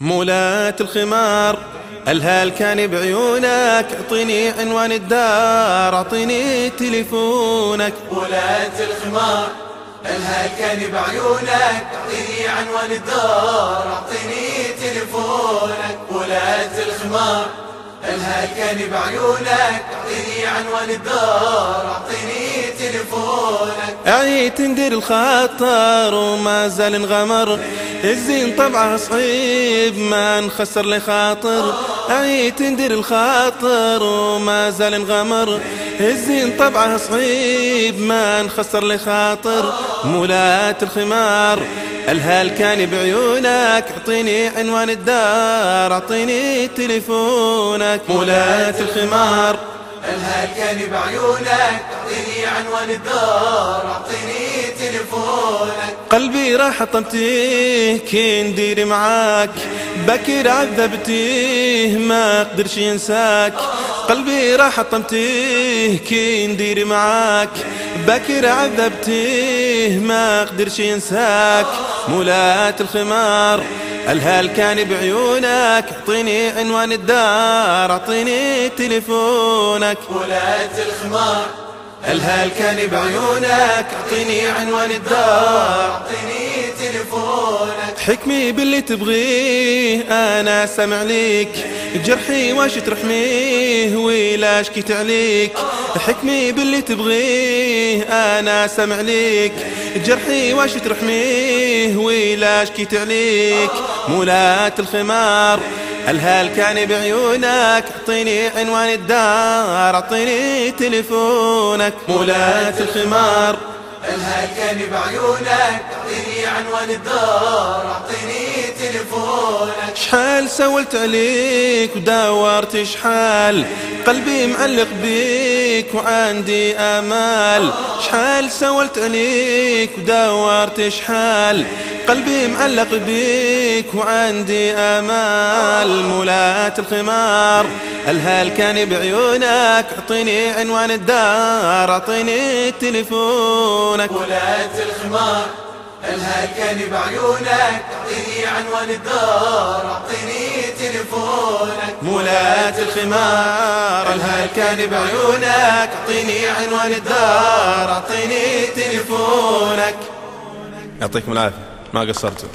مولاة الخمار. الهال كان بعيونك اعطيني عنوان الدار اعطيني تليفونك. مولاة الخمار الهال كان بعيونك اعطيني عنوان الدار اعطيني تليفونك. مولاة الخمار الهال كان بعيونك اعطيني عنوان الدار اعطيني تليفونك. عيت ندير الخاطر وما زال انغمر. الزين طبعه صعيب ما نخسر لي خاطر. عيت ندير الخاطر وما زال انغمر. الزين طبعه صعيب ما نخسر لي خاطر. مولات الخمار الهال كان بعيونك. اعطيني عنوان الدار اعطيني تليفونك. مولات الخمار. الهال كان بعيونك أعطيني عنوان الدار أعطيني تليفونك قلبي راح طمتيه كي ندير معاك. بكر عذبتيه ما قدرش ينساك. قلبي راح طمتيه كي ندير معاك. بكر عذبتيه ما قدرش ينساك. مولات الخمار الهال كان بعيونك. اعطيني عنوان الدار اعطيني تليفونك. مولاة الخمار. الهال كان بعيونك اعطيني عنوان الدار. اعطيني تليفونك. حكمي باللي تبغيه أنا سمع ليك. جرحي واش ترحميه ولا شكيت عليك حكمي باللي تبغيه أنا سمع ليك. جرحي واش ترحميه ولا شكيت عليك مولات الخمار. الهال كان بعيونك اعطيني عنوان الدار اعطيني تليفونك. مولات الخمار. الهال كان بعيونك اعطيني عنوان الدار اعطيني تليفونك. شحال سولت عليك وداورت شحال؟ قلبي معلق بيك وعندي آمال. شحال سولت عليك وداورت شحال؟ قلبي معلق بيك وعندي آمال. مولاة الخمار الهال كان بعيونك. أعطيني عنوان الدار أعطيني تليفونك. مولاة الخمار الهال كان بعيونك. أعطيني عنوان الدار. مولاة الخمار الهال كان بعيونك. أعطيني عنوان الدار أعطيني تليفونك. يعطيكم العافية ما قصرتوا.